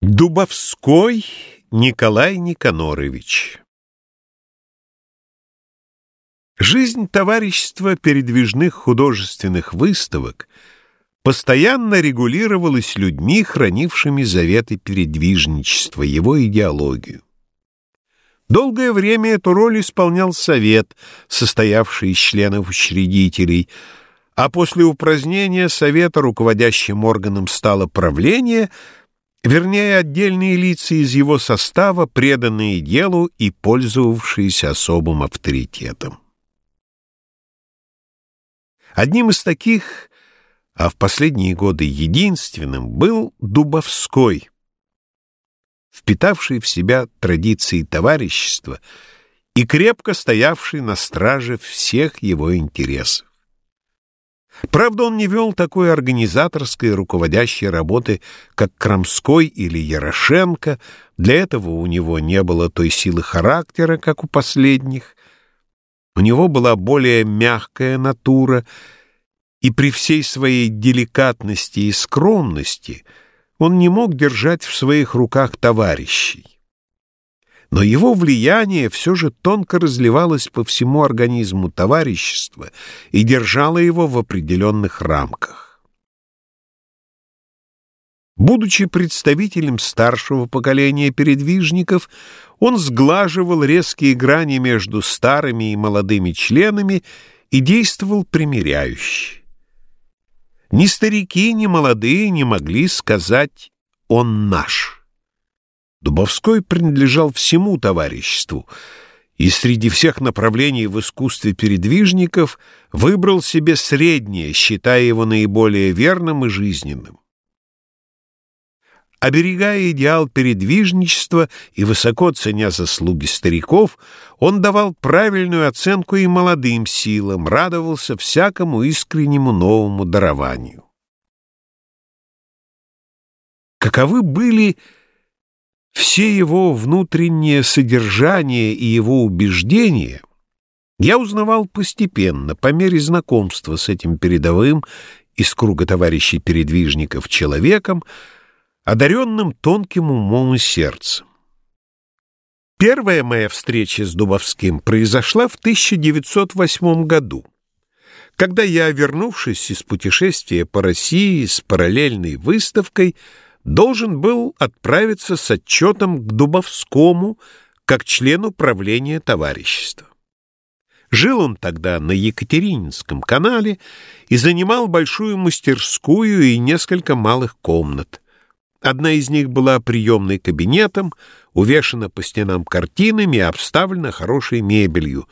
Дубовской Николай Никанорович Жизнь товарищества передвижных художественных выставок постоянно регулировалась людьми, хранившими заветы передвижничества, его идеологию. Долгое время эту роль исполнял совет, состоявший из членов учредителей, а после упразднения совета руководящим органом стало правление – вернее, отдельные лица из его состава, преданные делу и пользовавшиеся особым авторитетом. Одним из таких, а в последние годы единственным, был Дубовской, впитавший в себя традиции товарищества и крепко стоявший на страже всех его интересов. Правда, он не вел такой организаторской руководящей работы, как Крамской или Ярошенко. Для этого у него не было той силы характера, как у последних. У него была более мягкая натура, и при всей своей деликатности и скромности он не мог держать в своих руках товарищей но его влияние все же тонко разливалось по всему организму товарищества и держало его в определенных рамках. Будучи представителем старшего поколения передвижников, он сглаживал резкие грани между старыми и молодыми членами и действовал примиряюще. Ни старики, ни молодые не могли сказать «он наш». Дубовской принадлежал всему товариществу и среди всех направлений в искусстве передвижников выбрал себе среднее, считая его наиболее верным и жизненным. Оберегая идеал передвижничества и высоко ценя заслуги стариков, он давал правильную оценку и молодым силам, радовался всякому искреннему новому дарованию. Каковы были все его внутреннее содержание и его убеждения я узнавал постепенно, по мере знакомства с этим передовым из круга товарищей передвижников человеком, одаренным тонким умом и сердцем. Первая моя встреча с Дубовским произошла в 1908 году, когда я, вернувшись из путешествия по России с параллельной выставкой, должен был отправиться с отчетом к Дубовскому как члену правления товарищества. Жил он тогда на Екатерининском канале и занимал большую мастерскую и несколько малых комнат. Одна из них была приемной кабинетом, увешана по стенам картинами и обставлена хорошей мебелью.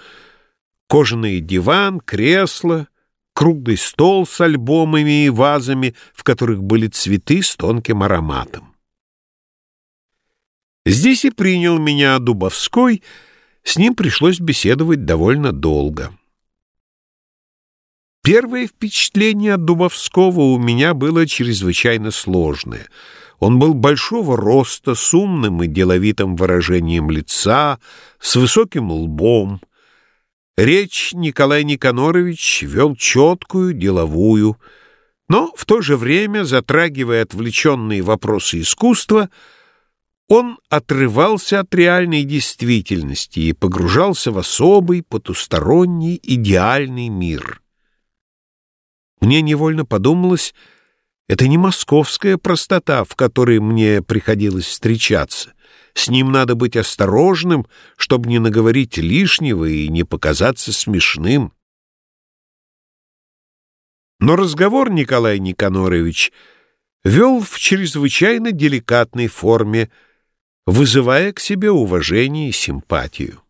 Кожаный диван, кресло, круглый стол с альбомами и вазами, в которых были цветы с тонким ароматом. Здесь и принял меня Дубовской, с ним пришлось беседовать довольно долго. Первое впечатление от Дубовского у меня было чрезвычайно сложное. Он был большого роста, с умным и деловитым выражением лица, с высоким лбом, Речь Николай Никанорович вел четкую, деловую, но в то же время, затрагивая отвлеченные вопросы искусства, он отрывался от реальной действительности и погружался в особый, потусторонний, идеальный мир. Мне невольно подумалось, это не московская простота, в которой мне приходилось встречаться. С ним надо быть осторожным, чтобы не наговорить лишнего и не показаться смешным. Но разговор Николай Никанорович вел в чрезвычайно деликатной форме, вызывая к себе уважение и симпатию.